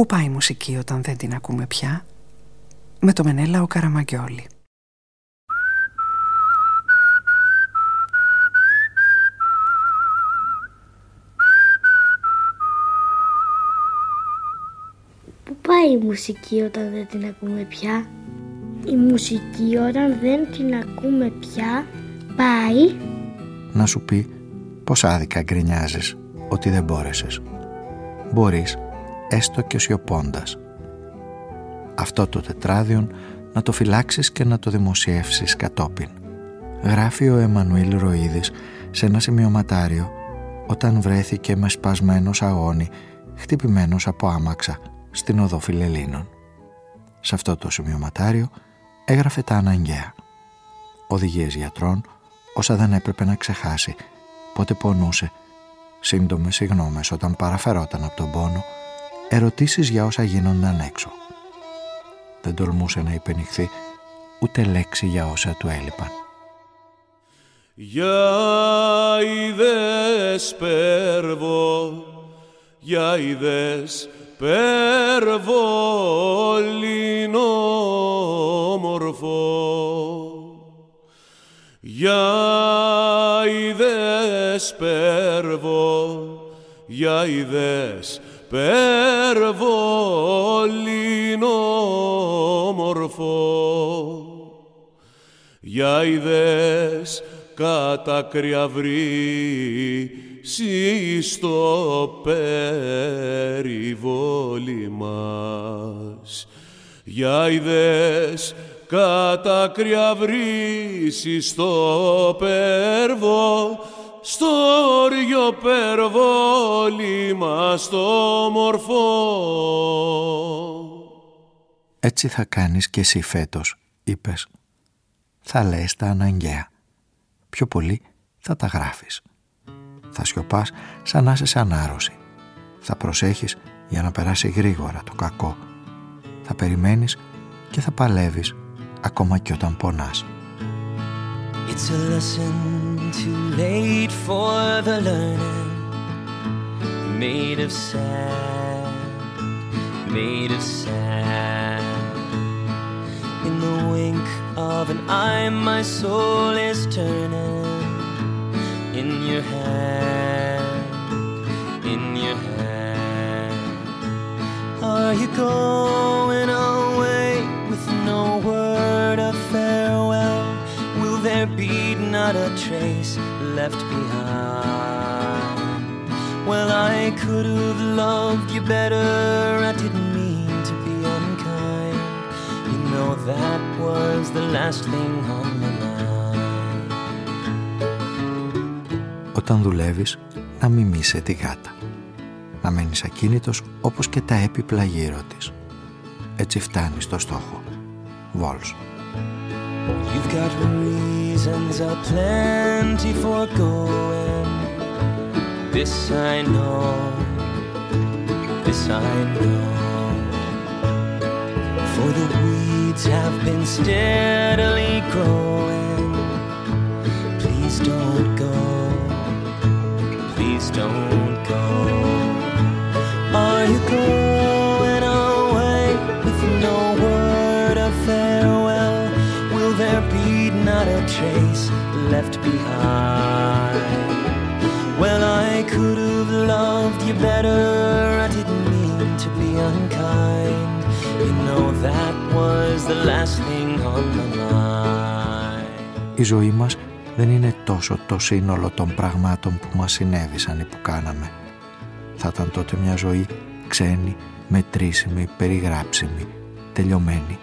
Πού πάει η μουσική όταν δεν την ακούμε πια; Με το Μενέλα ο Καραμαγκιόλη. Πού πάει η μουσική όταν δεν την ακούμε πια; Η μουσική όταν δεν την ακούμε πια Πάει. Να σου πει πως άδικα γκρινιάζεις ότι δεν μπόρεσες. Μπορείς έστω και σιωπώντας. Αυτό το τετράδιον να το φυλάξεις και να το δημοσιεύσεις κατόπιν. Γράφει ο Εμμανουήλ Ροίδης σε ένα σημειωματάριο όταν βρέθηκε με σπασμένος αγώνι χτυπημένος από άμαξα στην οδό Φιλελίνων. Σε αυτό το σημειωματάριο έγραφε τα αναγκαία. Οδηγίες γιατρών, όσα δεν έπρεπε να ξεχάσει, πότε πονούσε, σύντομες συγγνώμες όταν παραφερόταν από τον πόνο, ερωτήσεις για όσα γίνονταν έξω. Δεν τολμούσε να υπενηχθεί ούτε λέξη για όσα του έλειπαν. Για είδες πέρβο, για είδες πέρβο μορφό. Για είδες πέρβο, για είδες περβολίνο μορφό. Για ιδές κατακριαβρή στο περιβόλι μας. Για ιδές κατακριαβρή στο περβόλι στο όριο περβόλημα στο μορφό. Έτσι θα κάνεις και εσύ φέτος, είπες. Θα λες τα αναγκαία. Πιο πολύ θα τα γράφεις. Θα σιωπάς σαν να είσαι σαν άρρωση. Θα προσέχεις για να περάσει γρήγορα το κακό. Θα περιμένεις και θα παλεύεις ακόμα και όταν πονάς. It's a lesson too late for the learning. Made of sand, made of sand. In the wink of an eye, my soul is turning. In your hand, in your hand. Are you going away not a trace left behind? Well, I could have loved you better, I didn't mean to be unkind. You know that was the last thing on my mind. Όταν δουλεύεις, να μιμήσει τη γάτα. Να μένεις ακίνητος όπως και τα έπιπλα γύρω της. Έτσι φτάνεις στο στόχο. Βόλς. You've got reasons plenty for going. This I know, this I know. For the weeds have been steadily growing. Please don't go, please don't trace left behind? Well, I could have loved you better. I didn't mean to be unkind. You know that was the last thing on my mind. Η ζωή μας δεν είναι τόσο το σύνολο των πραγμάτων που μας συνέβησαν ή που κάναμε. Θα ήταν τότε μια ζωή ξένη, μετρήσιμη, περιγράψιμη, τελειωμένη.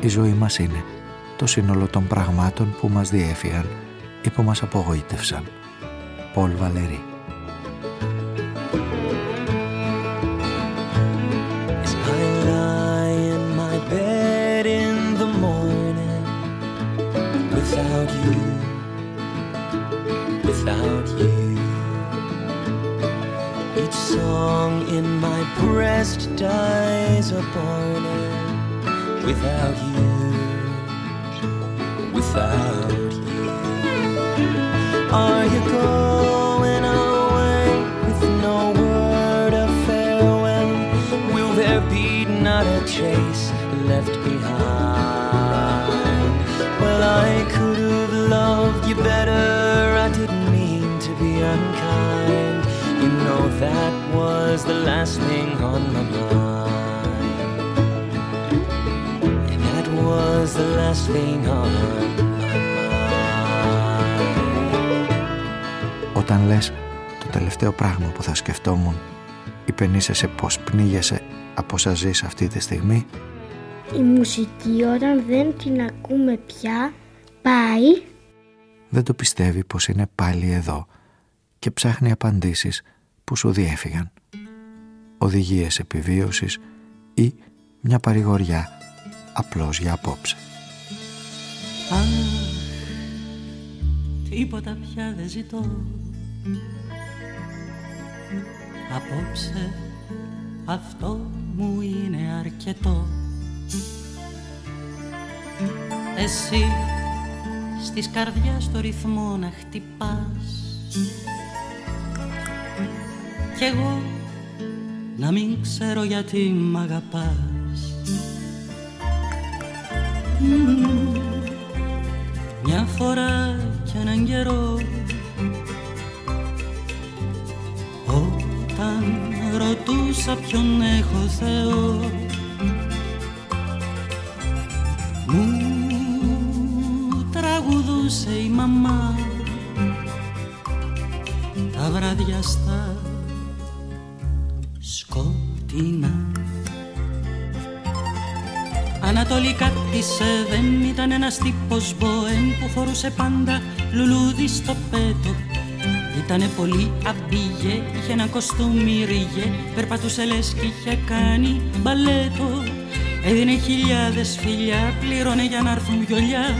Η ζωή μας είναι το σύνολο των πραγμάτων που μας διέφυγαν ή που μας απογοήτευσαν. Πολ Βαλερή without you, without you. Each song in my breast dies a burning without you, last thing on my mind. That was the last thing on my mind. Όταν λες το τελευταίο πράγμα που θα σκεφτόμουν υπενήσεσαι πως πνίγεσαι από όσα ζεις αυτή τη στιγμή Η μουσική όταν δεν την ακούμε πια πάει δεν το πιστεύει πως είναι πάλι εδώ και ψάχνει απαντήσεις που σου διέφυγαν. Οδηγίες επιβίωσης ή μια παρηγοριά απλώς για απόψε. Αχ, τίποτα πια δεν ζητώ. Απόψε αυτό μου είναι αρκετό. Εσύ στις καρδιάς το ρυθμό να χτυπάς. Κι εγώ να μην ξέρω γιατί μ' αγαπάς. Μμμ, Μια φορά κι έναν καιρό Όταν ρωτούσα ποιον έχω Θεό Μου τραγουδούσε η μαμά. Τα βράδια στα σκοτεινά Ανατολικά της ε, δεν ήταν ένας τύπος μποέμ που φορούσε πάντα λουλούδι στο πέτο. Ήτανε πολύ αμπίγε, είχε ένα κοστούμι ρίγε Περπατούσε λες κι είχε κάνει μπαλέτο. Έδινε χιλιάδες φιλιά, πλήρωνε για να έρθουν βιολιά.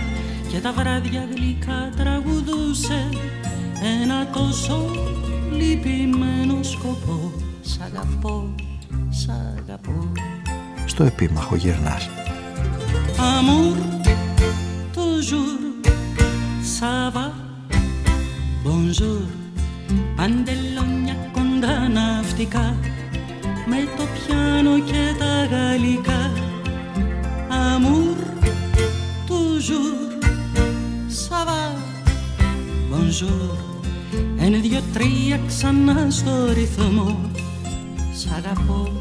Και τα βράδια γλυκά τραγουδούσε Ένα τόσο λυπημένο σκοπό. Σ' αγαπώ, σ' αγαπώ. Στο επίμαχο γυρνάς. Amour, toujours, ça va, bonjour Παντελόνια κοντά ναυτικά Με το πιάνο και τα γαλλικά. Amour, toujours, ça va, bonjour Ένα, δυο, τρία ξανά στο ρυθμό Σ' αγαπώ, σ'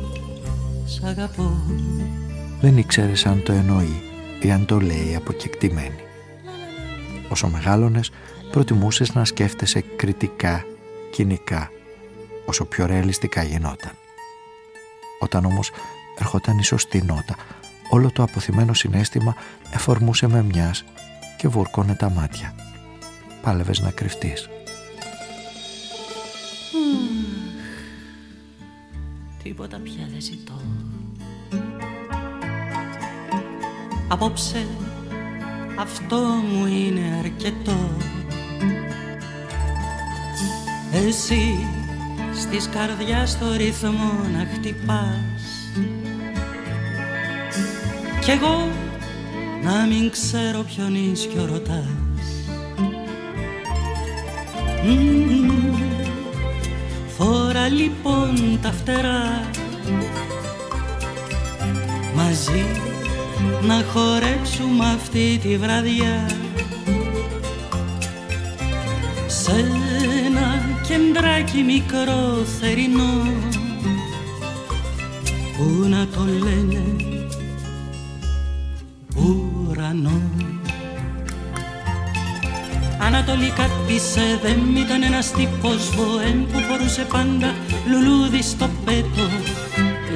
αγαπώ Δεν ήξερες αν το εννοεί ή αν το λέει αποκεκτημένη. Όσο μεγάλωνες, προτιμούσες να σκέφτεσαι κριτικά, κοινικά, όσο πιο ρεαλιστικά γινόταν. Όταν όμως ερχόταν η σωστή νότα, όλο το αποθυμένο συνέστημα εφορμούσε με μιας και βούρκωνε τα μάτια. Πάλευες να κρυφτείς. Τίποτα πια δεν ζητώ Απόψε αυτό μου είναι αρκετό. Εσύ στις καρδιάς το ρυθμό να χτυπάς. Κι εγώ να μην ξέρω ποιον ίσιο ρωτάς. Μμμ. Φόρα λοιπόν τα φτερά Μαζί να χορέψουμε αυτή τη βραδιά. Σε ένα κεντράκι μικρό θερινό Που να το λένε ουρανό. Ανατολικά της Εδέμ ήταν ένας τύπος βοέμ που φορούσε πάντα λουλούδι στο πέτο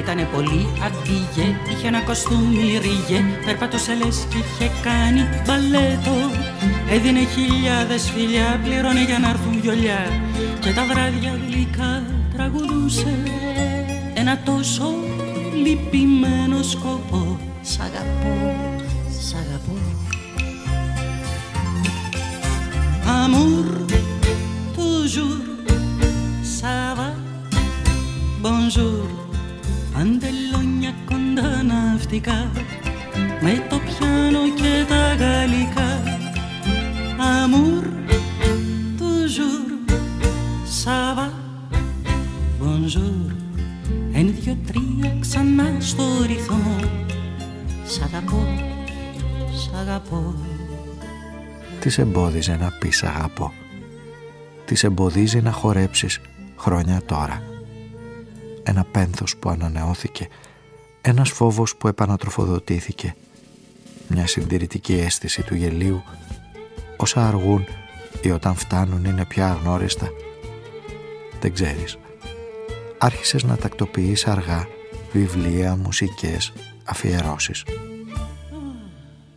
Ήτανε πολύ αντίγε, είχε ένα κοστούμι ρίγε. Περπατούσε λες κι είχε κάνει μπαλέτο. Έδινε χιλιάδες φιλιά, πλήρωνε για να έρθουν βιολιά. Και τα βράδια γλυκά τραγουδούσε. Ένα τόσο λυπημένο σκοπό. Σ' αγαπώ, σ' αγαπώ. Amour, toujours, ça va, bonjour Αντελόνια κοντά ναυτικά Με το πιάνο και τα γαλλικά. Amour, toujours, ça va, bonjour Ένα, δυο-τρία ξανά στο ρυθμό. Σ' αγαπώ, σ' αγαπώ. Της εμπόδιζε να πεις σ' αγαπώ. Της εμποδίζει να χορέψεις χρόνια τώρα Ένα πένθος που ανανεώθηκε Ένας φόβος που επανατροφοδοτήθηκε Μια συντηρητική αίσθηση του γελίου Όσα αργούν ή όταν φτάνουν είναι πια αγνώριστα Δεν ξέρεις Άρχισες να τακτοποιείς αργά βιβλία, μουσικές, αφιερώσεις.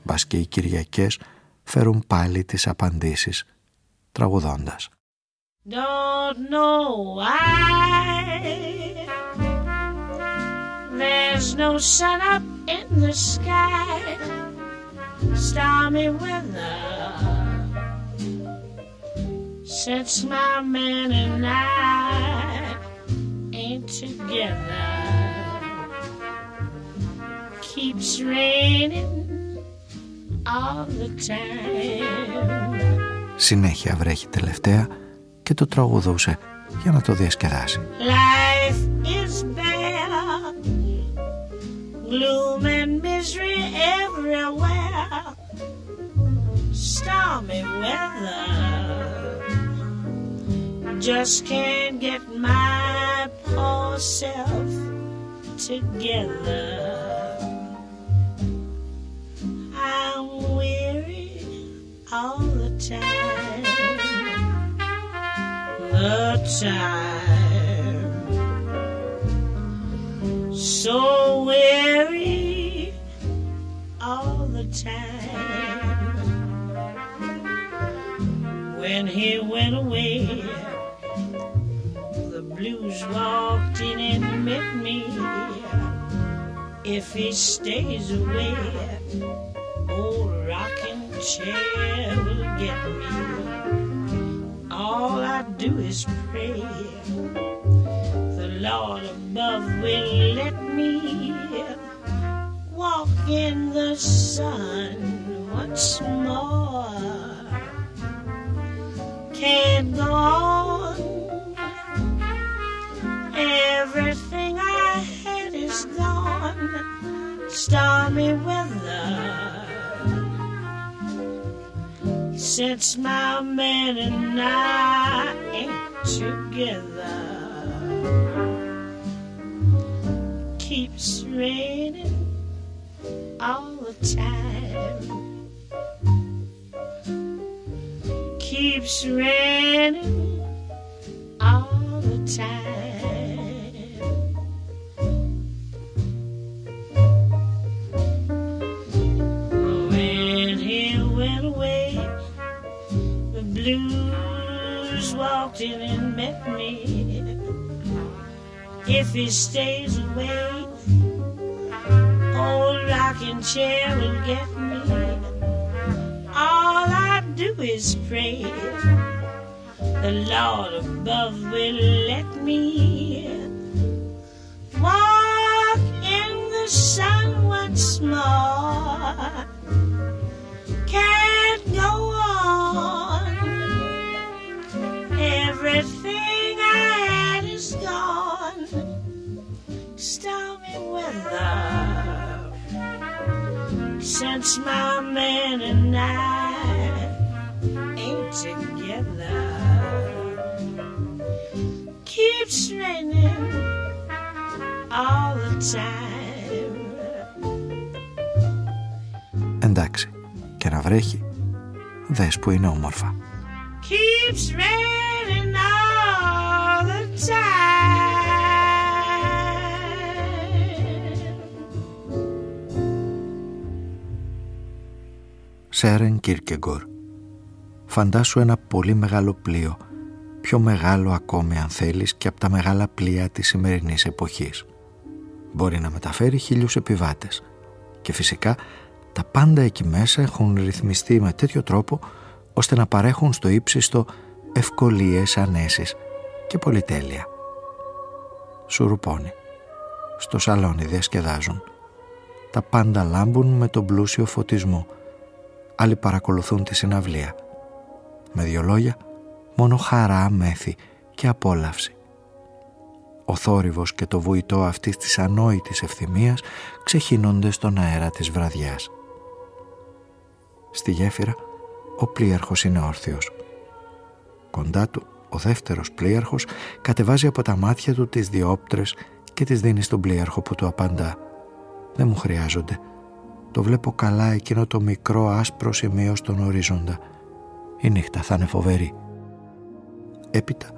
Μπας και οι Κυριακές φέρουν πάλι τις απαντήσεις τραγουδώντας. Don't know why There's no sun up in the sky Stormy weather Since my man and I ain't together keeps raining all the time. Συνέχεια βρέχει τελευταία και το τραγουδούσε για να το διασκεδάσει. Life is bare, gloom and misery everywhere, stormy weather. Just can't get my poor self together. all the time. Time. So weary all the time. When he went away, the blues walked in and met me. If he stays away, old rocking chair will get me. All I do is pray the Lord above will let me walk in the sun once more. Can't go on. Everything I had is gone. Stormy weather. Since my man and I ain't together. Keeps raining all the time. Keeps raining all the time. Met me. If he stays away, old rocking chair will get me. All I do is pray the Lord above will let me walk in the sun once more. Since my man and I ain't together. Keeps raining all the time. Εντάξει, και να βρέχει, δες που είναι όμορφα. Keeps raining Σέρεν Κίρκεγκορ. Φαντάσου ένα πολύ μεγάλο πλοίο, πιο μεγάλο ακόμη αν θέλεις και από τα μεγάλα πλοία της σημερινής εποχής. Μπορεί να μεταφέρει χίλιους επιβάτες και φυσικά τα πάντα εκεί μέσα έχουν ρυθμιστεί με τέτοιο τρόπο ώστε να παρέχουν στο ύψιστο ευκολίες, ανέσεις και πολυτέλεια. Σουρουπώνει. Στο σαλόνι διασκεδάζουν. Τα πάντα λάμπουν με τον πλούσιο φωτισμό. Άλλοι παρακολουθούν τη συναυλία. Με δυο λόγια, μόνο χαρά, μέθη και απόλαυση. Ο θόρυβος και το βουητό αυτής της ανόητης ευθυμίας ξεχύνονται στον αέρα της βραδιάς. Στη γέφυρα ο πλοίαρχος είναι όρθιος. Κοντά του ο δεύτερος πλοίαρχος κατεβάζει από τα μάτια του τις διόπτρες και τις δίνει στον πλοίαρχο που του απαντά. «Δεν μου χρειάζονται. Το βλέπω καλά εκείνο το μικρό άσπρο σημείο στον ορίζοντα. Η νύχτα θα είναι φοβερή». Έπειτα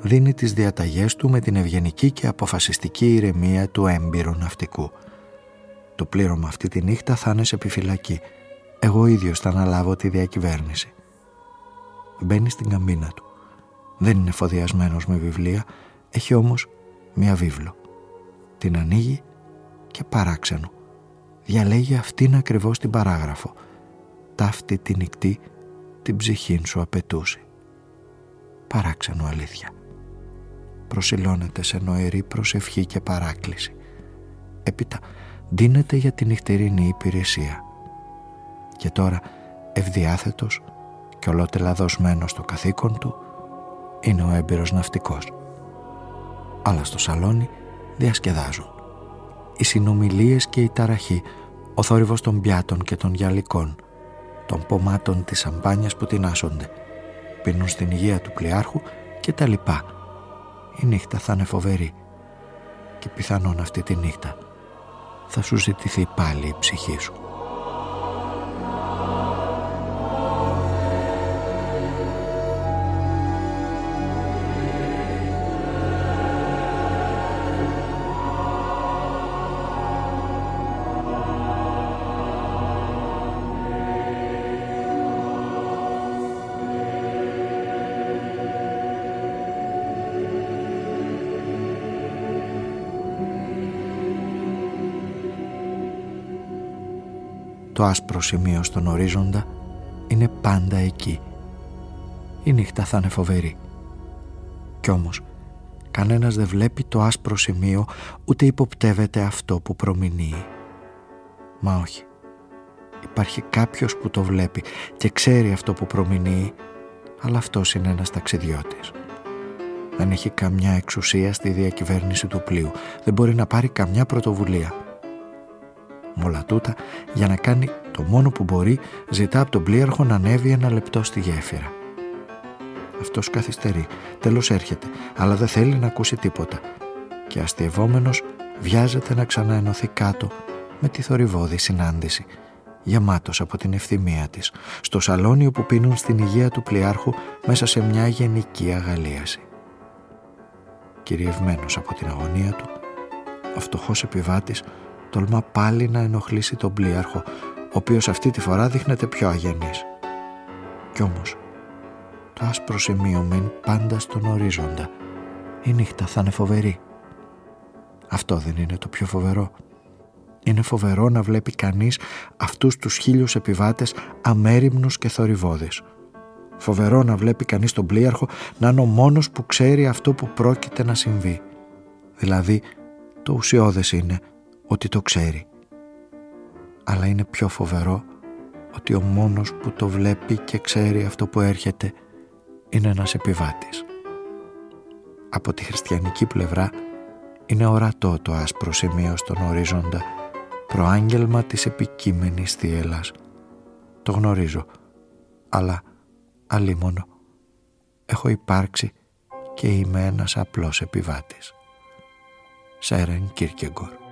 δίνει τις διαταγές του με την ευγενική και αποφασιστική ηρεμία του έμπειρου ναυτικού. Το πλήρωμα αυτή τη νύχτα θα είναι σε επιφυλακή. Εγώ ίδιος θα αναλάβω τη διακυβέρνηση. Μπαίνει στην καμπίνα του. Δεν είναι φοδιασμένος με βιβλία, έχει όμως μία βίβλο. Την ανοίγει και παράξενο. Διαλέγει αυτήν ακριβώς την παράγραφο. Ταύτη τη νυχτή την ψυχήν σου απαιτούσε. Παράξενο αλήθεια. Προσιλώνεται σε νοερή προσευχή και παράκληση. Έπειτα δίνεται για την νυχτερινή υπηρεσία. Και τώρα ευδιάθετος και ολότελα δοσμένος στο καθήκον του είναι ο έμπειρος ναυτικός. Αλλά στο σαλόνι διασκεδάζουν. Οι συνομιλίες και η ταραχή, ο θόρυβος των πιάτων και των γυαλικών, των πομάτων της σαμπάνιας που τεινάσσονται, πίνουν στην υγεία του πλοιάρχου και τα λοιπά. Η νύχτα θα είναι φοβερή και πιθανόν αυτή τη νύχτα θα σου ζητηθεί πάλι η ψυχή σου. Το άσπρο σημείο στον ορίζοντα είναι πάντα εκεί. Η νύχτα θα είναι φοβερή. Κι όμως, κανένας δεν βλέπει το άσπρο σημείο ούτε υποπτεύεται αυτό που προμηνύει. Μα όχι. Υπάρχει κάποιος που το βλέπει και ξέρει αυτό που προμηνύει, αλλά αυτός είναι ένας ταξιδιώτης. Δεν έχει καμιά εξουσία στη διακυβέρνηση του πλοίου. Δεν μπορεί να πάρει καμιά πρωτοβουλία. Με όλα τούτα, για να κάνει το μόνο που μπορεί, ζητά από τον πλοίαρχο να ανέβει ένα λεπτό στη γέφυρα. Αυτός καθυστερεί, τέλος έρχεται, αλλά δεν θέλει να ακούσει τίποτα και αστειευόμενος βιάζεται να ξαναενωθεί κάτω με τη θορυβόδη συνάντηση, γεμάτος από την ευθυμία της, στο σαλόνι που πίνουν στην υγεία του πλοιάρχου μέσα σε μια γενική αγαλίαση. Κυριευμένος από την αγωνία του, ο φτωχός επιβάτης τολμά πάλι να ενοχλήσει τον πλοίαρχο, ο οποίος αυτή τη φορά δείχνεται πιο αγενής. Κι όμως, το άσπρο σημείο μένει πάντα στον ορίζοντα. Η νύχτα θα είναι φοβερή. Αυτό δεν είναι το πιο φοβερό. Είναι φοβερό να βλέπει κανείς αυτούς τους χίλιους επιβάτες αμέριμνους και θορυβόδες. Φοβερό να βλέπει κανείς τον πλοίαρχο να είναι ο μόνος που ξέρει αυτό που πρόκειται να συμβεί. Δηλαδή, το ουσιώδες είναι ότι το ξέρει. Αλλά είναι πιο φοβερό ότι ο μόνος που το βλέπει και ξέρει αυτό που έρχεται είναι ένας επιβάτης. Από τη χριστιανική πλευρά είναι ορατό το άσπρο σημείο στον ορίζοντα προάγγελμα της επικείμενης θύελας. Το γνωρίζω, αλλά αλίμονο έχω υπάρξει και είμαι ένας απλός επιβάτης. Σέρεν Κίρκεγκορ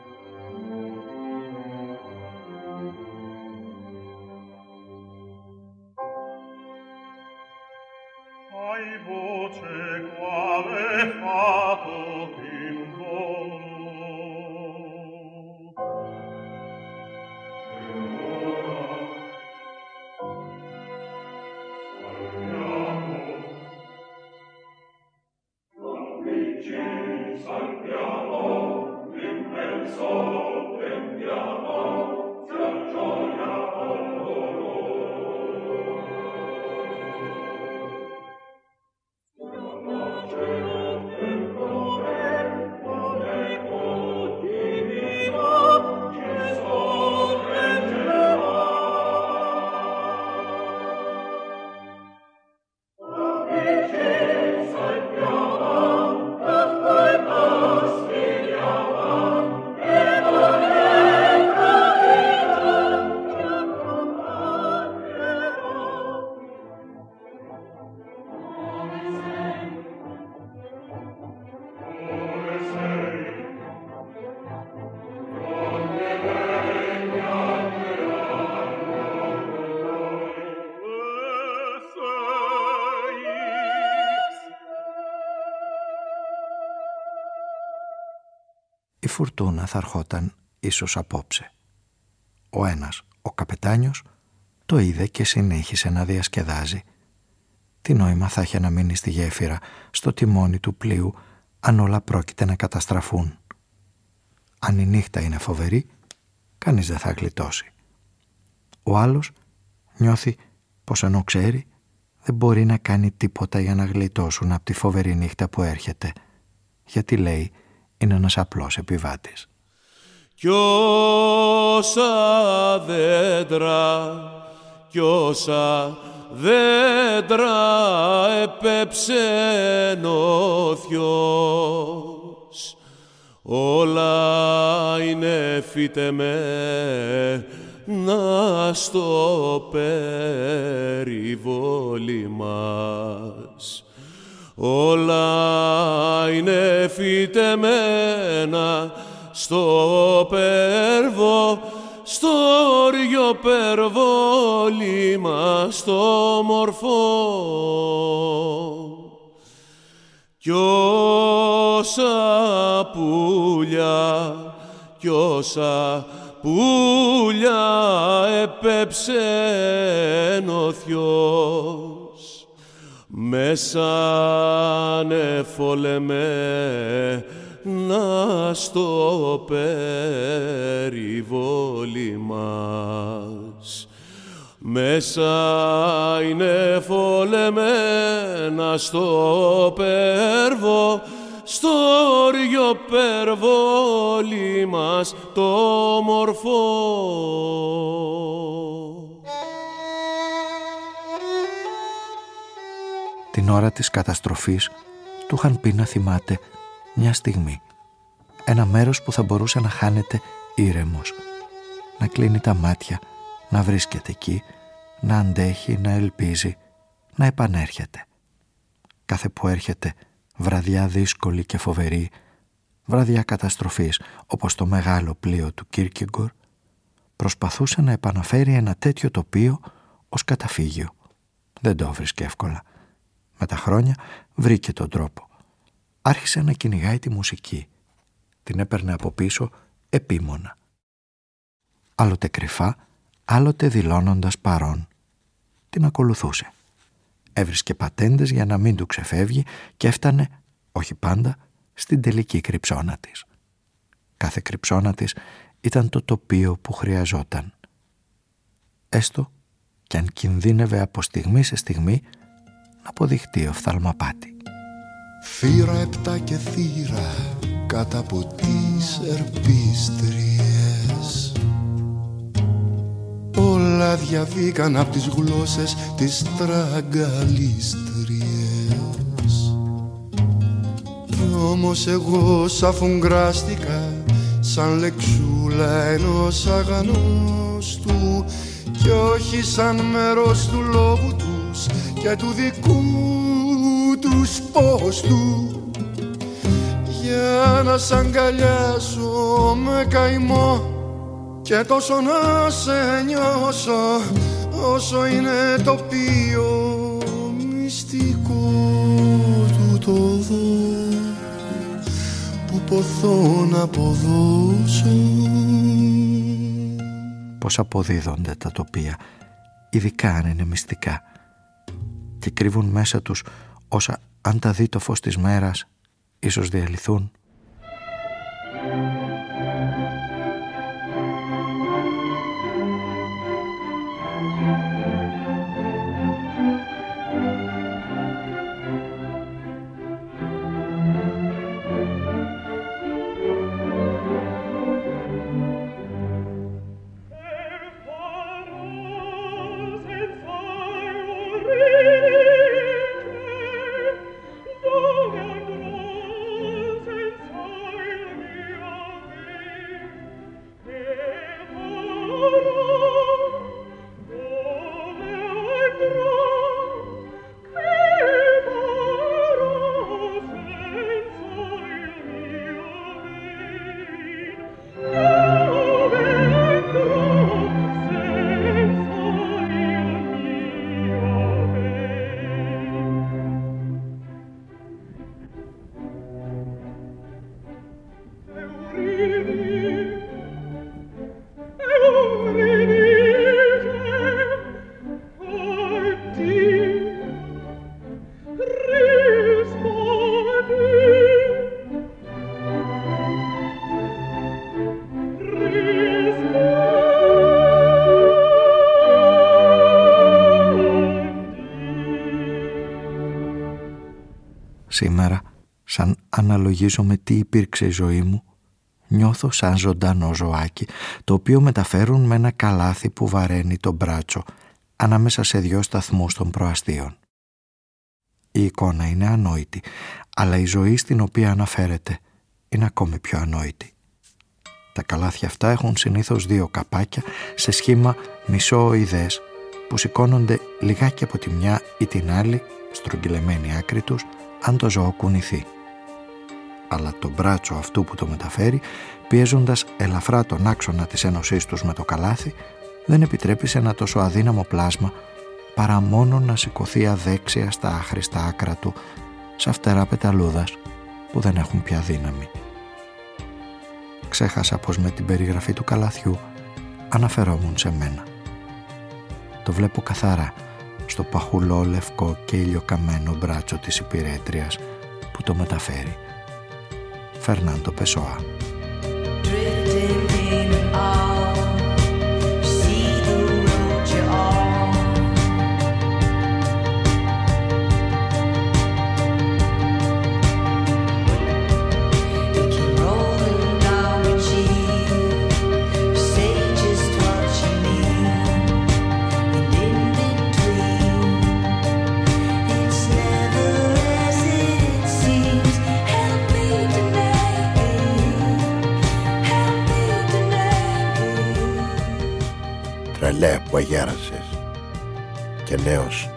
φουρτούνα θα ερχόταν ίσως απόψε. Ο ένας, ο καπετάνιος, το είδε και συνέχισε να διασκεδάζει. Τι νόημα θα είχε να μείνει στη γέφυρα, στο τιμόνι του πλοίου, αν όλα πρόκειται να καταστραφούν. Αν η νύχτα είναι φοβερή, κανείς δεν θα γλιτώσει. Ο άλλος νιώθει πως ενώ ξέρει δεν μπορεί να κάνει τίποτα για να γλιτώσουν από τη φοβερή νύχτα που έρχεται. Γιατί λέει είναι ένας απλός επιβάτης. Κι όσα δέντρα, κι όσα δέντρα επέψεν ο όλα είναι να στο περιβόλι μας. Όλα είναι φυτεμένα στο περβό, στο όριο περβόλι μας στο μορφό. Κι όσα πουλιά, κι όσα πουλιά επέψε ο θειός μέσα νεφολεμέ να στο περιβόλι μας. Μέσα είναι φολεμένα στο περβό στο όριο περβόλι μας το μορφό. Την ώρα της καταστροφής του είχαν πει να θυμάται μια στιγμή. Ένα μέρος που θα μπορούσε να χάνεται ήρεμος. Να κλείνει τα μάτια, να βρίσκεται εκεί, να αντέχει, να ελπίζει, να επανέρχεται. Κάθε που έρχεται βραδιά δύσκολη και φοβερή, βραδιά καταστροφής όπως το μεγάλο πλοίο του Κίρκεγκορ, προσπαθούσε να επαναφέρει ένα τέτοιο τοπίο ως καταφύγιο. Δεν το βρίσκε εύκολα. Με τα χρόνια βρήκε τον τρόπο. Άρχισε να κυνηγάει τη μουσική. Την έπαιρνε από πίσω επίμονα. Άλλοτε κρυφά, άλλοτε δηλώνοντας παρόν. Την ακολουθούσε έβρισκε πατέντες για να μην του ξεφεύγει και έφτανε, όχι πάντα, στην τελική κρυψώνα της. Κάθε κρυψώνα της ήταν το τοπίο που χρειαζόταν. Έστω κι αν κινδύνευε από στιγμή σε στιγμή να αποδειχτεί οφθαλμαπάτη. Θύρα επτά και θύρα κάτω από τις ερπίστριες Όλα διαβήκαν από τις γλώσσες τις τραγκαλίστριες Κι όμως εγώ σαφουγκράστηκα σαν λεξούλα ενός αγανός του κι όχι σαν μέρος του λόγου τους και του δικού τους πόστου για να σ' αγκαλιάσω με καημό και τόσο να σε νιώσω όσο είναι το πιο μυστικό του το δω που ποθώ να αποδώσω. Πώς αποδίδονται τα τοπία ειδικά αν είναι μυστικά και κρύβουν μέσα τους όσα αν τα δει το φως της μέρας ίσως διαλυθούν σαν αναλογίζομαι τι υπήρξε η ζωή μου, νιώθω σαν ζωντανό ζωάκι, το οποίο μεταφέρουν με ένα καλάθι που βαραίνει τον μπράτσο ανάμεσα σε δυο σταθμούς των προαστίων. Η εικόνα είναι ανόητη, αλλά η ζωή στην οποία αναφέρεται είναι ακόμη πιο ανόητη. Τα καλάθια αυτά έχουν συνήθως δύο καπάκια σε σχήμα μισόοειδές που σηκώνονται λιγάκι από τη μια ή την άλλη, στρογγυλεμένη άκρη τους, αν το ζώο κουνηθεί. Αλλά το μπράτσο αυτού που το μεταφέρει, πιέζοντας ελαφρά τον άξονα της ένωσής τους με το καλάθι, δεν επιτρέπει σε ένα τόσο αδύναμο πλάσμα παρά μόνο να σηκωθεί αδέξια στα άχρηστα άκρα του, σαν φτερά πεταλούδας που δεν έχουν πια δύναμη. Ξέχασα πως με την περιγραφή του καλαθιού αναφερόμουν σε μένα. Το βλέπω καθαρά στο παχουλό λευκό και ηλιοκαμένο μπράτσο της υπηρέτριας που το μεταφέρει. Φερνάντο Πεσόα. Αγέρασες και νέος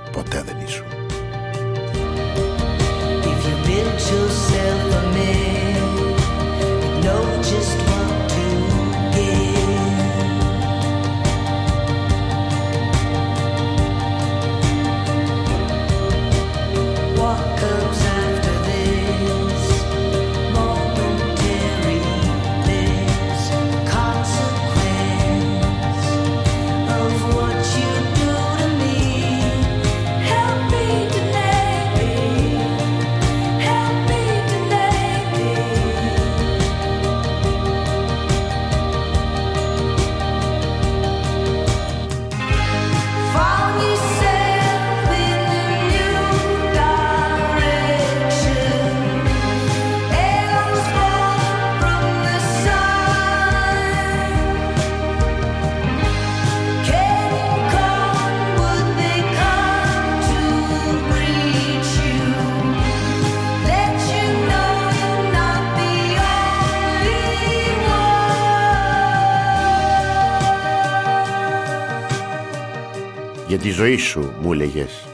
ζωή σου μου έλεγες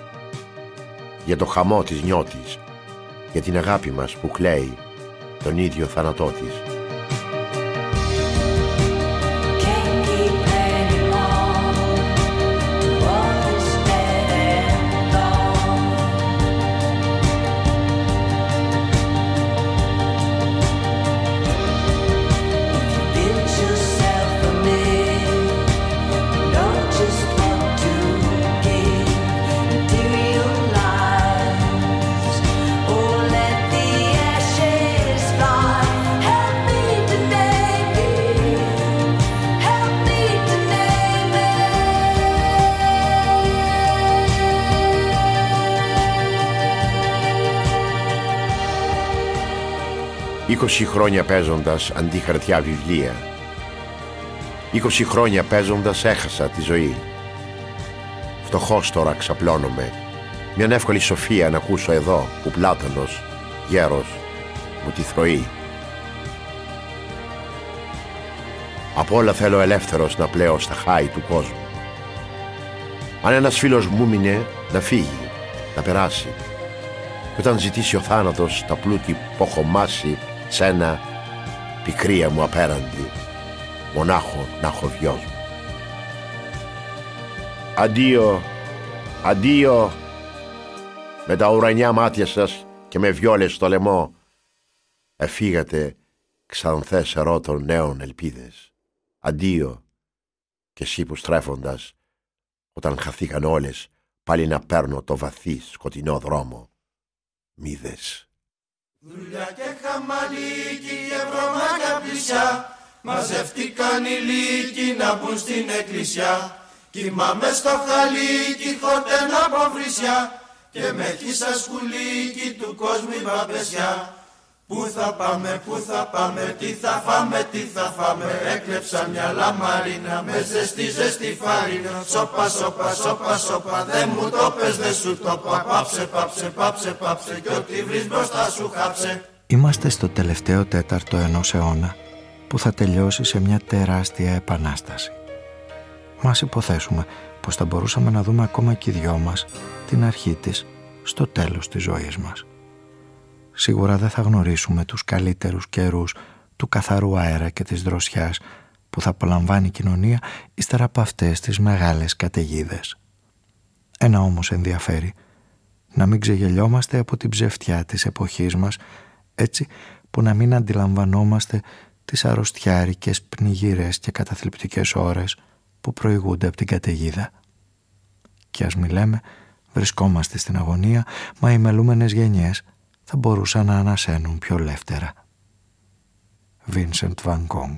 Για το χαμό της νιώτης Για την αγάπη μας που κλαίει Τον ίδιο θάνατό της 20 χρόνια παίζοντας αντί χαρτιά βιβλία. 20 χρόνια παίζοντας έχασα τη ζωή. Φτωχός τώρα ξαπλώνομαι. Μια εύκολη σοφία να ακούσω εδώ που πλάτανος, γέρος, μου τη θροεί. Από όλα θέλω ελεύθερος να πλέω στα χάη του κόσμου. Αν ένας φίλος μου μείνε να φύγει, να περάσει. Και όταν ζητήσει ο θάνατος τα πλούτη που έχω μάσει σένα πικρία μου απέραντη μονάχο να έχω βιός μου. Αντίο, αντίο με τα ουρανιά μάτια σας και με βιόλες στο λαιμό εφήγατε ξανθές ερώτων νέων ελπίδες. Αντίο και εσύ που στρέφοντας όταν χαθήκαν όλες πάλι να παίρνω το βαθύ σκοτεινό δρόμο. Μίδες. Δουλειά και χαμαλίκι και βρωμάκια πλησιά. Μαζευτήκαν οι λύκοι να μπουν στην εκκλησιά. Κοιμάμαι στο χαλίκι χορτένα από βρυσιά. Και με έχει σαν σκουλίκι του κόσμου η μπαμπεσιά. Πού θα πάμε, πού θα πάμε, τι θα φάμε, τι θα φάμε Έκλεψα μια λαμαρίνα με ζεστή ζεστή φάρινα Σόπα, σόπα, σόπα, σόπα, δεν μου το πες, δεν σου το πα Πάψε, πάψε, πάψε, πάψε κι ό,τι βρεις μπροστά σου χάψε Είμαστε στο τελευταίο τέταρτο ενός αιώνα που θα τελειώσει σε μια τεράστια επανάσταση. Μας υποθέσουμε πως θα μπορούσαμε να δούμε ακόμα και οι δυο μας την αρχή της στο τέλος της ζωής μας. Σίγουρα δεν θα γνωρίσουμε τους καλύτερους καιρούς του καθαρού αέρα και της δροσιάς που θα απολαμβάνει η κοινωνία ύστερα από αυτές τις μεγάλες καταιγίδες. Ένα όμως ενδιαφέρει, να μην ξεγελιόμαστε από την ψευτιά της εποχής μας έτσι που να μην αντιλαμβανόμαστε τις αρρωστιάρικες, πνιγυρές και καταθλιπτικές ώρες που προηγούνται από την καταιγίδα. Και ας μιλάμε, βρισκόμαστε στην αγωνία, μα οι μελούμενες γενιές θα μπορούσαν να ανασένουν πιο λεύτερα. Vincent Van Gogh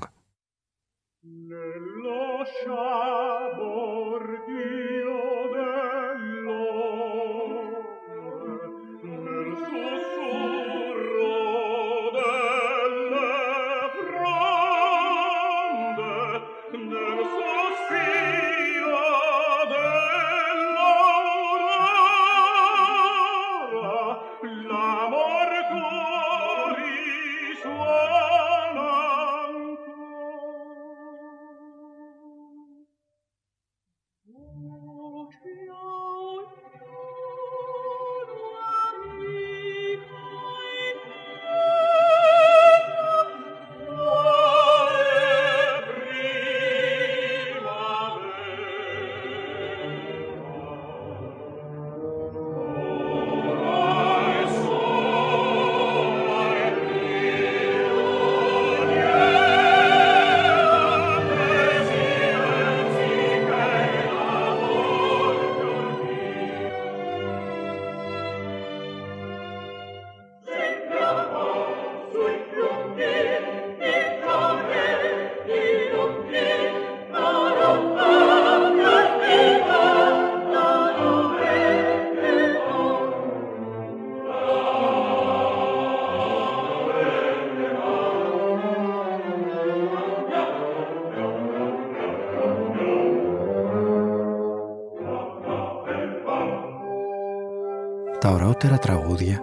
Τα ωραιότερα τραγούδια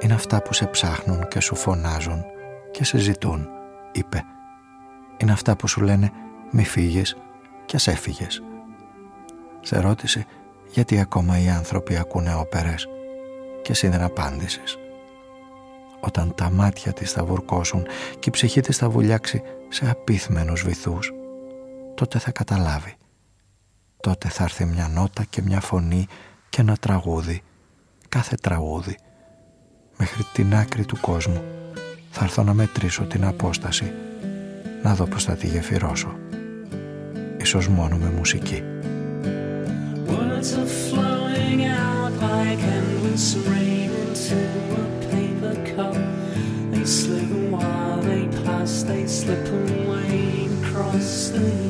είναι αυτά που σε ψάχνουν και σου φωνάζουν και σε ζητούν, είπε. Είναι αυτά που σου λένε μη φύγες και ας έφυγες. Σε ρώτησε γιατί ακόμα οι άνθρωποι ακούνε όπερες και εσύ δεν απάντησες. Όταν τα μάτια της θα βουρκώσουν και η ψυχή της θα βουλιάξει σε απίθμενους βυθούς, τότε θα καταλάβει. Τότε θα έρθει μια νότα και μια φωνή και ένα τραγούδι κάθε τραγούδι. Μέχρι την άκρη του κόσμου. Θα έρθω να μετρήσω την απόσταση. Να δω πως θα τη γεφυρώσω. Ίσως μόνο με μουσική. Words are flowing out like endless rain into a paper cup. They slip while they pass, they slip away across the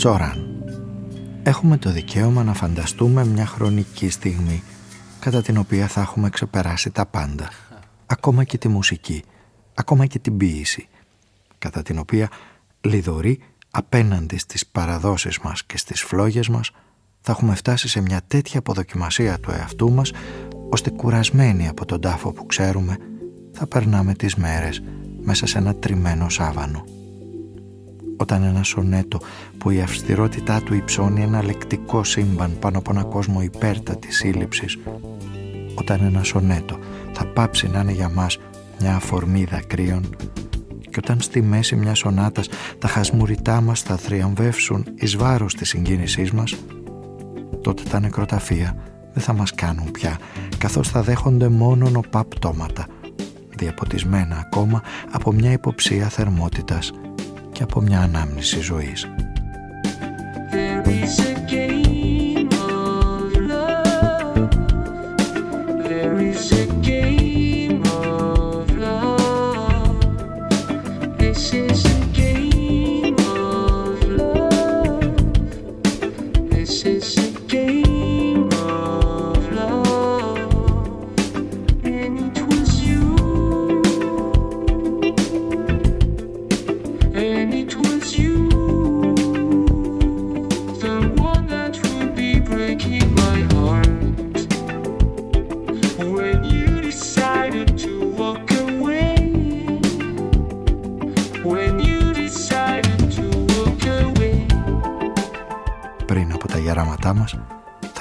Τσόραν. Έχουμε το δικαίωμα να φανταστούμε μια χρονική στιγμή κατά την οποία θα έχουμε ξεπεράσει τα πάντα. Ακόμα και τη μουσική, ακόμα και την ποίηση, κατά την οποία λιδωρεί απέναντι στις παραδόσεις μας και στις φλόγες μας θα έχουμε φτάσει σε μια τέτοια αποδοκιμασία του εαυτού μας ώστε κουρασμένοι από τον τάφο που ξέρουμε θα περνάμε τις μέρες μέσα σε ένα τριμμένο σάβανο όταν ένα σονέτο που η αυστηρότητά του υψώνει ένα λεκτικό σύμπαν πάνω από ένα κόσμο υπέρτατης σύλληψης όταν ένα σονέτο θα πάψει να είναι για μας μια αφορμή δακρύων και όταν στη μέση μιας σονάτας τα χασμουριτά μας θα θριαμβεύσουν εις βάρος της συγκίνησής μας τότε τα νεκροταφεία δεν θα μας κάνουν πια καθώς θα δέχονται μόνο νοπά πτώματα διαποτισμένα ακόμα από μια υποψία θερμότητας και από μια ανάμνηση ζωής.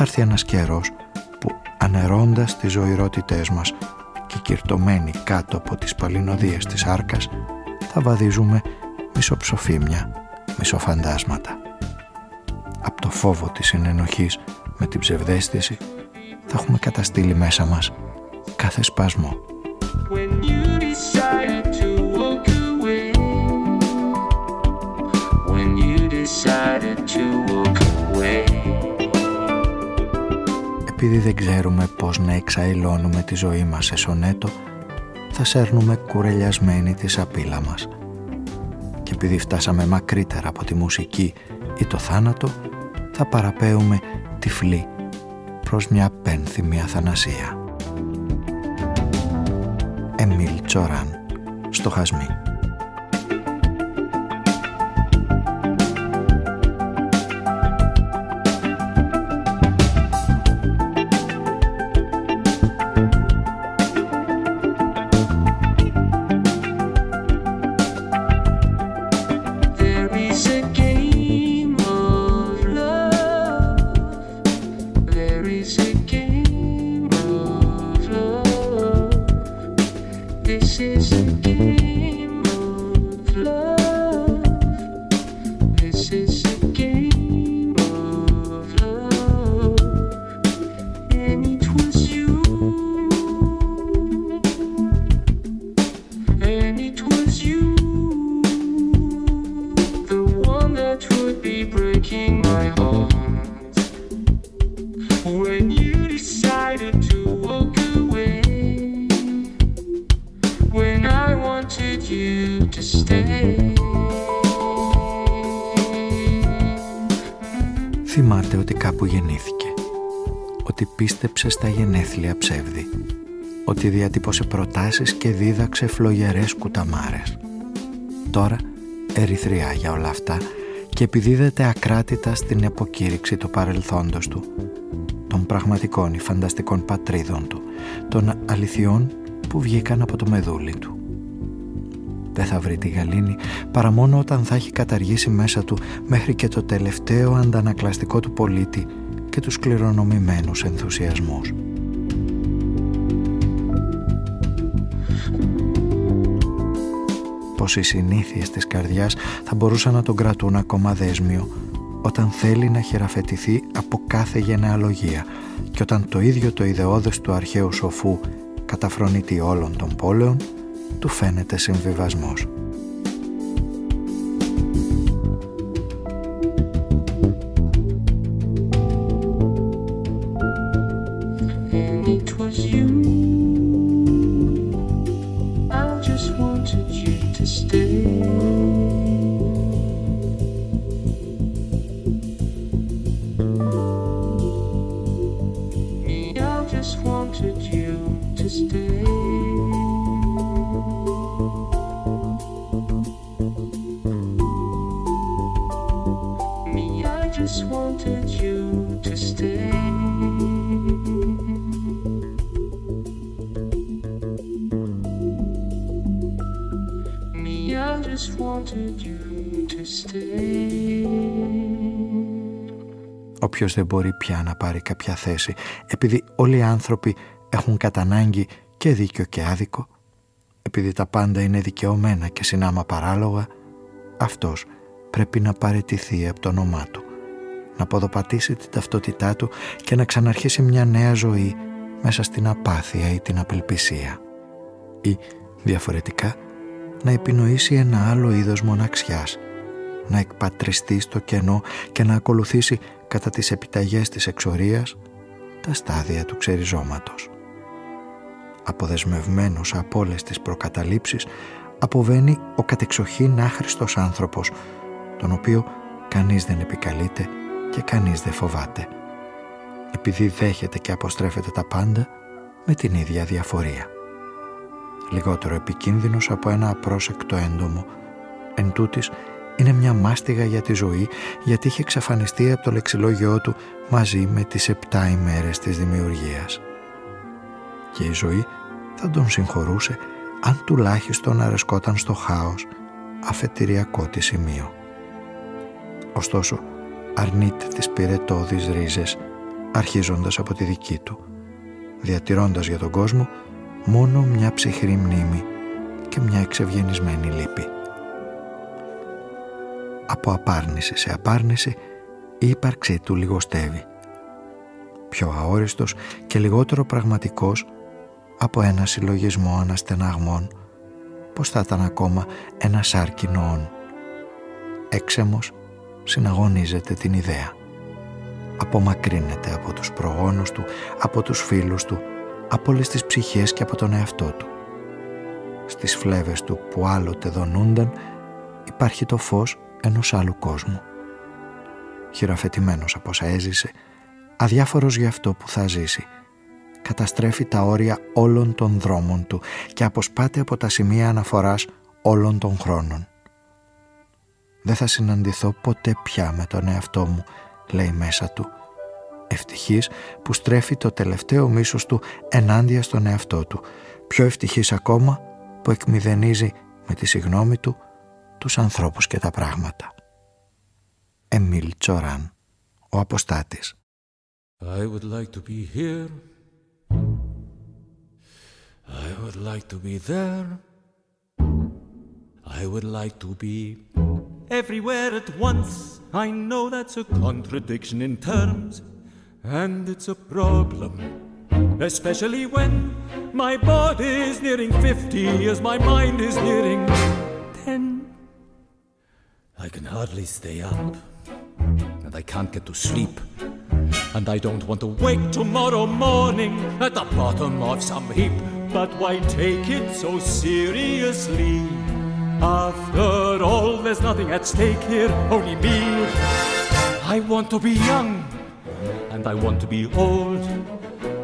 Έρθει ένας καιρός που ανερώντας τις ζωηρότητές μας και κυρτωμένοι κάτω από τις παλινοδίες της άρκας θα βαδίζουμε μισοψοφίμια, μισοφαντάσματα. Από το φόβο της συνενοχής με την ψευδέστηση θα έχουμε καταστήλει μέσα μας κάθε σπασμό. When you Επειδή δεν ξέρουμε πώς να εξαϊλώνουμε τη ζωή μας σε σονέτο, θα σέρνουμε κουρελιασμένη τη σαπίλα μας. Και επειδή φτάσαμε μακρύτερα από τη μουσική ή το θάνατο, θα παραπέουμε τυφλή προς μια πένθυμη αθανασία. Εμίλ Τσοράν, στοχασμοί. There Ότι διατύπωσε προτάσεις και δίδαξε φλογερές κουταμάρες. Τώρα ερυθριά για όλα αυτά και επιδίδεται ακράτητα στην αποκήρυξη του παρελθόντος του, των πραγματικών ή φανταστικών πατρίδων του, των αληθιών που βγήκαν από το μεδούλι του. Δεν θα βρει τη γαλήνη παρά μόνο όταν θα έχει καταργήσει μέσα του μέχρι και το τελευταίο αντανακλαστικό του πολίτη και τους κληρονομημένους ενθουσιασμούς. Πως οι συνήθειες της καρδιάς θα μπορούσαν να τον κρατούν ακόμα δέσμιο όταν θέλει να χειραφετηθεί από κάθε γενεαλογία και όταν το ίδιο το ιδεώδες του αρχαίου σοφού καταφρονητή όλων των πόλεων του φαίνεται συμβιβασμός. Όποιος δεν μπορεί πια να πάρει κάποια θέση επειδή όλοι οι άνθρωποι έχουν κατά ανάγκη και δίκιο και άδικο επειδή τα πάντα είναι δικαιωμένα και συνάμα παράλογα αυτός πρέπει να παρετηθεί από το όνομά του να ποδοπατήσει την ταυτότητά του και να ξαναρχίσει μια νέα ζωή μέσα στην απάθεια ή την απελπισία. Ή διαφορετικά να επινοήσει ένα άλλο είδος μοναξιάς να εκπατριστεί στο κενό και να ακολουθήσει κατά τις επιταγές της εξορίας τα στάδια του ξεριζώματος. Αποδεσμευμένος από όλες τις προκαταλήψεις αποβαίνει ο κατεξοχήν άχρηστος άνθρωπος τον οποίο κανείς δεν επικαλείται και κανείς δεν φοβάται επειδή δέχεται και αποστρέφεται τα πάντα με την ίδια διαφορία. Λιγότερο επικίνδυνος από ένα απρόσεκτο έντομο εν τούτης, είναι μια μάστιγα για τη ζωή γιατί είχε εξαφανιστεί από το λεξιλόγιό του μαζί με τις επτά ημέρες της δημιουργίας. Και η ζωή θα τον συγχωρούσε αν τουλάχιστον αρεσκόταν στο χάος αφετηριακό τη σημείο. Ωστόσο, αρνείται τις πυρετώδεις ρίζες αρχίζοντας από τη δική του, διατηρώντας για τον κόσμο μόνο μια ψυχρή μνήμη και μια εξευγενισμένη λύπη από απάρνηση σε απάρνηση η ύπαρξή του λιγοστεύει. Πιο αόριστος και λιγότερο πραγματικός από ένα συλλογισμό αναστεναγμών πως θα ήταν ακόμα ένα σάρκινο όν. Έξεμος συναγωνίζεται την ιδέα. Απομακρύνεται από τους προγόνους του, από τους φίλους του, από όλες τις ψυχές και από τον εαυτό του. Στις φλέβες του που άλλοτε δονούνταν υπάρχει το φως ενός άλλου κόσμου. Χειραφετημένος από όσα έζησε, αδιάφορος για αυτό που θα ζήσει, καταστρέφει τα όρια όλων των δρόμων του και αποσπάται από τα σημεία αναφοράς όλων των χρόνων. «Δεν θα συναντηθώ ποτέ πια με τον εαυτό μου», λέει μέσα του. Ευτυχής που στρέφει το τελευταίο μίσος του ενάντια στον εαυτό του. Πιο ευτυχής ακόμα που εκμηδενίζει με τη συγνώμη του τους ανθρώπους και τα πράγματα. Εμίλ Τσοράν, ο Αποστάτης. I would like to be here. I would like to be there. I would like to be everywhere at once. I know that's a contradiction in terms, and it's a problem. Especially when my body is nearing 50 as my mind is nearing 10. I can hardly stay up, and I can't get to sleep. And I don't want to wake tomorrow morning at the bottom of some heap. But why take it so seriously? After all, there's nothing at stake here, only me. I want to be young, and I want to be old.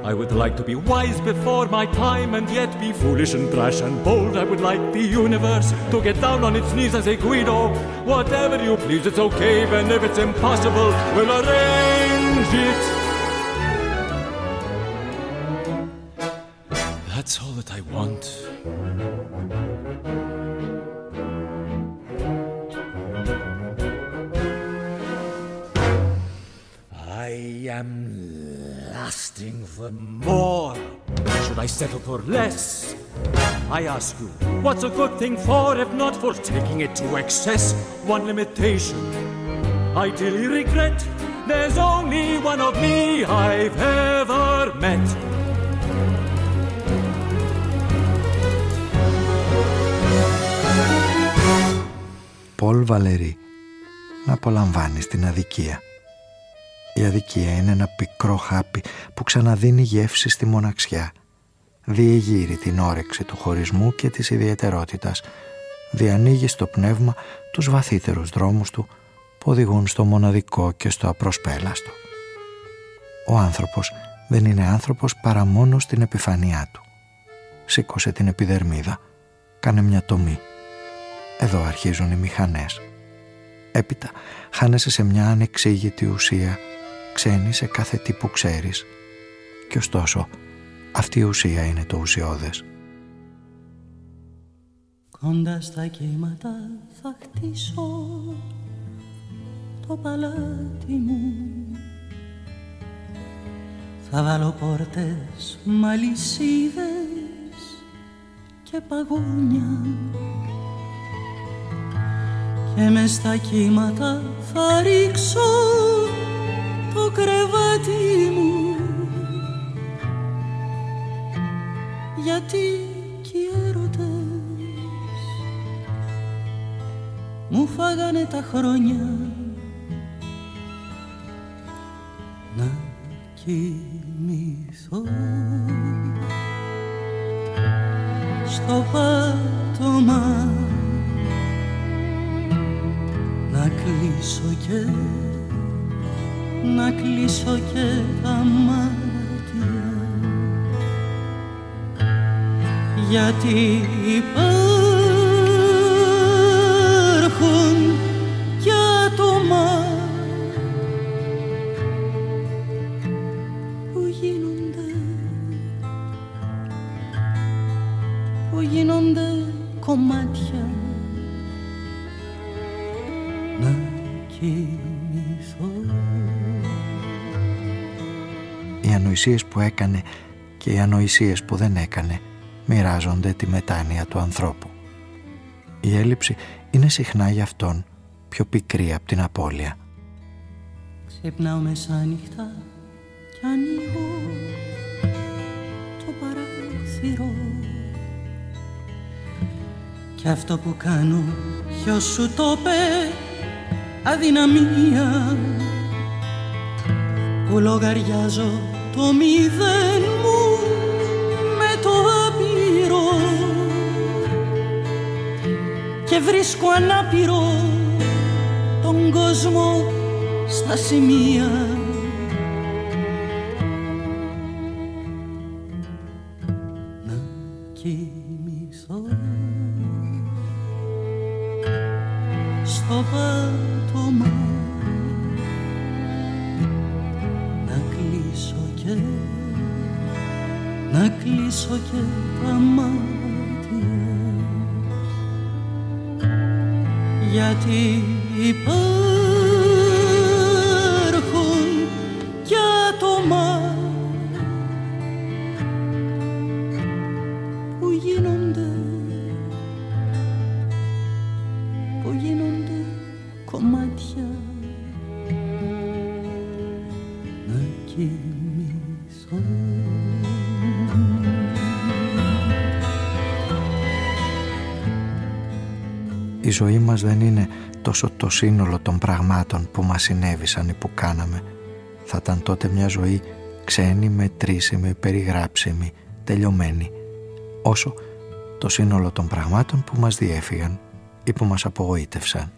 I would like to be wise before my time and yet be foolish and brash and bold. I would like the universe to get down on its knees and say, Guido, whatever you please, it's okay. Even if it's impossible, we'll arrange it. That's all that I want. I am lasting for more. Should I settle for less? I ask you, what's a good thing for if not for taking it to excess? One limitation I dearly regret. There's only one of me I've ever met. Πολ Βαλερή να απολαμβάνεις την αδικία. Η αδικία είναι ένα πικρό χάπι που ξαναδίνει γεύση στη μοναξιά. Διεγείρει την όρεξη του χωρισμού και της ιδιαιτερότητας. Διανοίγει στο πνεύμα τους βαθύτερους δρόμους του που οδηγούν στο μοναδικό και στο απροσπέλαστο. Ο άνθρωπος δεν είναι άνθρωπος παρά μόνο στην επιφανειά του. Σήκωσε την επιδερμίδα. Κάνε μια τομή. Εδώ αρχίζουν οι μηχανές. Έπειτα χάνεσαι σε μια ανεξήγητη ουσία, ξένη σε κάθε τι που ξέρεις. Και ωστόσο, αυτή η ουσία είναι το ουσιώδες. Κοντά στα κύματα θα χτίσω το παλάτι μου Θα βάλω πόρτες, μαλισίδες και παγόνια και μες στα κύματα θα ρίξω το κρεβάτι μου. Γιατί κι οι έρωτες μου φάγανε τα χρόνια. Να κοιμηθώ. Στο πάτωμα. Να κλείσω και να κλείσω και τα μάτια. Γιατί υπάρχουν έκανε και οι ανοησίες που δεν έκανε μοιράζονται τη μετάνοια του ανθρώπου. Η έλλειψη είναι συχνά για αυτόν πιο πικρή από την απώλεια. Ξυπνάω μεσάνυχτα κι ανοίγω το παράθυρο Κι αυτό που κάνω ποιος σου το είπε αδυναμία που λογαριάζω το μηδέν μου με το άπειρο. Και βρίσκω ανάπηρο τον κόσμο στα σημεία γιατί υπάρχουν μας δεν είναι τόσο το σύνολο των πραγμάτων που μας συνέβησαν ή που κάναμε. Θα ήταν τότε μια ζωή ξένη, μετρήσιμη, περιγράψιμη, τελειωμένη, όσο το σύνολο των πραγμάτων που μας διέφυγαν ή που μας απογοήτευσαν.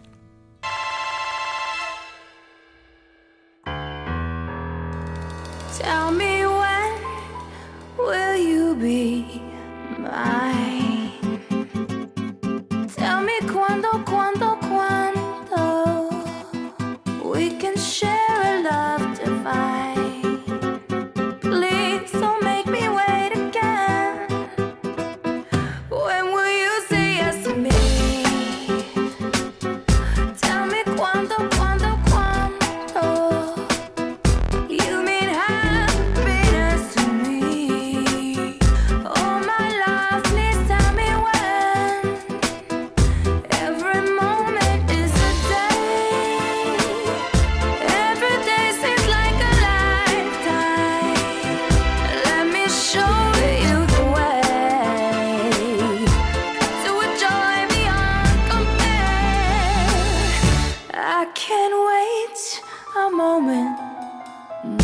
Moment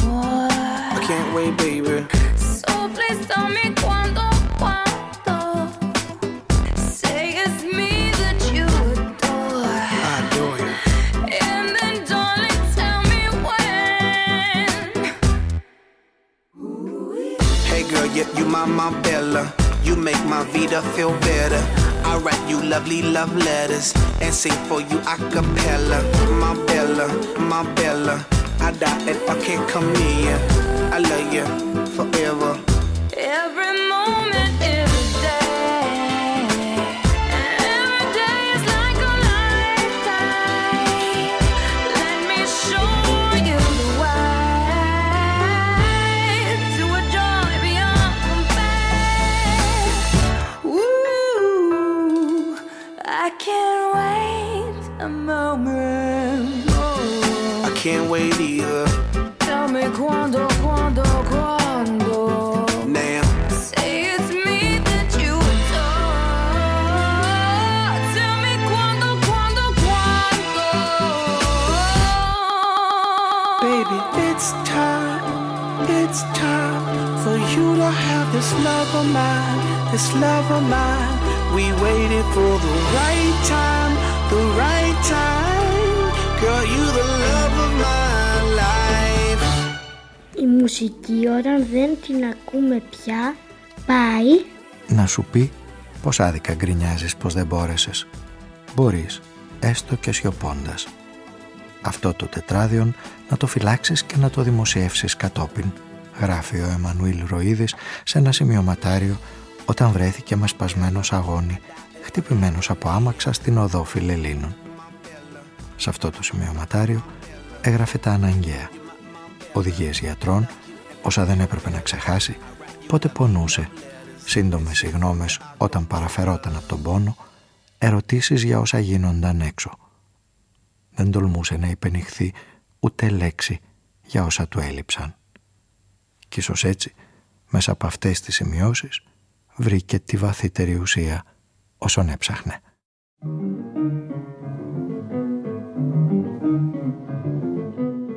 more. I can't wait, baby. So please tell me cuando, cuando. Say it's me that you adore. I adore you. And then, darling, tell me when. Hey girl, yeah, you my my Bella. You make my vida feel better. I write you lovely love letters and sing for you a cappella. My Bella, my Bella. I die if I can't come near you. I love you forever. Every can't wait either. Tell me cuando, cuando, cuando. Now, Say it's me that you adore. Tell me cuando, cuando, cuando. baby, it's time. It's time for you to have this love of mine. This love of mine. We waited for the right time. The right μουσική όταν δεν την ακούμε πια πάει Να σου πει πως άδικα γκρινιάζεις πως δεν μπόρεσες. Μπορείς, έστω και σιωπώντας. Αυτό το τετράδιον να το φυλάξεις και να το δημοσιεύσεις κατόπιν, γράφει ο Εμμανουήλ Ροίδης σε ένα σημειωματάριο όταν βρέθηκε με σπασμένος σαγόνι, χτυπημένος από άμαξα στην οδό Φιλελλήνων. Σε αυτό το σημειωματάριο έγραφε τα αναγκαία. Οδηγίες γιατρών, όσα δεν έπρεπε να ξεχάσει, πότε πονούσε, σύντομες συγγνώμες όταν παραφερόταν από τον πόνο, ερωτήσεις για όσα γίνονταν έξω. Δεν τολμούσε να υπενηχθεί ούτε λέξη για όσα του έλειψαν. Κι ίσως έτσι, μέσα από αυτές τις σημειώσεις, βρήκε τη βαθύτερη ουσία όσον έψαχνε.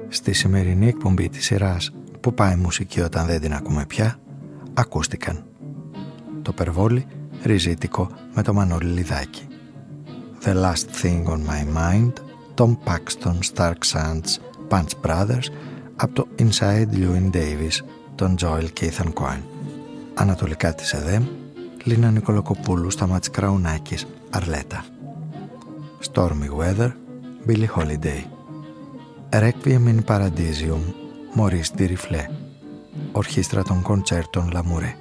Στη σημερινή εκπομπή της σειράς που πάει μουσική όταν δεν την ακούμε πια, ακούστηκαν το περβόλι ριζίτικο με το Μανώλη Λιδάκη. The Last Thing on My Mind, Tom Paxton, Stark Sands, Punch Brothers, από το Inside Llewyn Davis, τον Joel Keithan Coyne. Ανατολικά της ΕΔΕΜ, Λίνα Νικολακοπούλου, Σταμάτης Κραουνάκης, Αρλέτα. Stormy Weather, Billie Holiday. Requiem in Paradisium, Maurice Diriflé. Ορχήστρα των κοντσέρτων Λαμουρέ.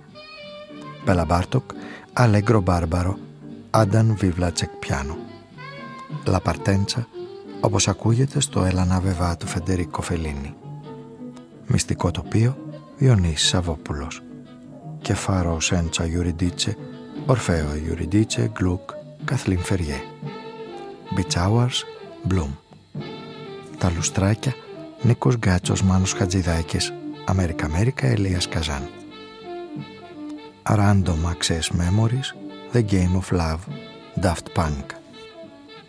Μπέλα Μπάρτοκ, Αλέγκρο Μπάρμπαρο, Άνταν Βίβλατσεκ Πιάνο. Λα Παρτέντσα, όπως ακούγεται στο Έλανα Βεβά του Φεντερίκο Φελίνη. Μυστικό τοπίο, Διονύσης Σαββόπουλος. Κεφάρο Σέντσα Ιουριντίτσε, Ορφέο Ιουριντίτσε, Γκλουκ, Καθλίν Φεριέ. Beach Hours, Bloom. Τα λουστράκια, Νίκος Γκάτσος, Μάνος Χατζηδάκης, Αμέρικα Αμέρικα, Ελίας Καζάν. Random Access Memories, The Game of Love, Daft Punk.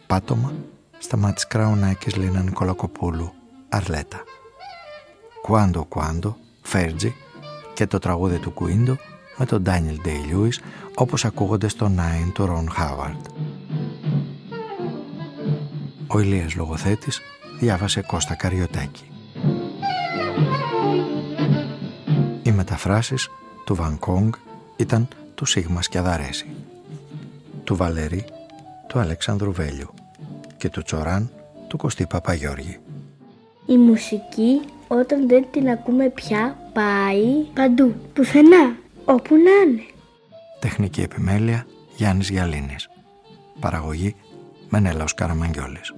Πάτωμα, Σταμάτης Κραουνάκης, Λίνα Νικολακοπούλου, Αρλέτα. Quando Quando, Φέρτζι και το τραγούδι του Κουίντο με τον Daniel Day-Lewis όπως ακούγονται στο Nine του Ron Howard. Ο Ηλίας Λογοθέτης διάβασε Κώστα Καριωτάκη. Οι μεταφράσεις του Βαν Κόγκ ήταν του Σίγμα Σκιαδαρέση, του Βαλερή του Αλέξανδρου Βέλιου και του Τσοράν του Κωστή Παπαγιώργη. Η μουσική όταν δεν την ακούμε πια πάει παντού, πουθενά, όπου να είναι. Τεχνική επιμέλεια Γιάννης Γιαλίνης. Παραγωγή Μενέλαος Καραμαγγιόλης.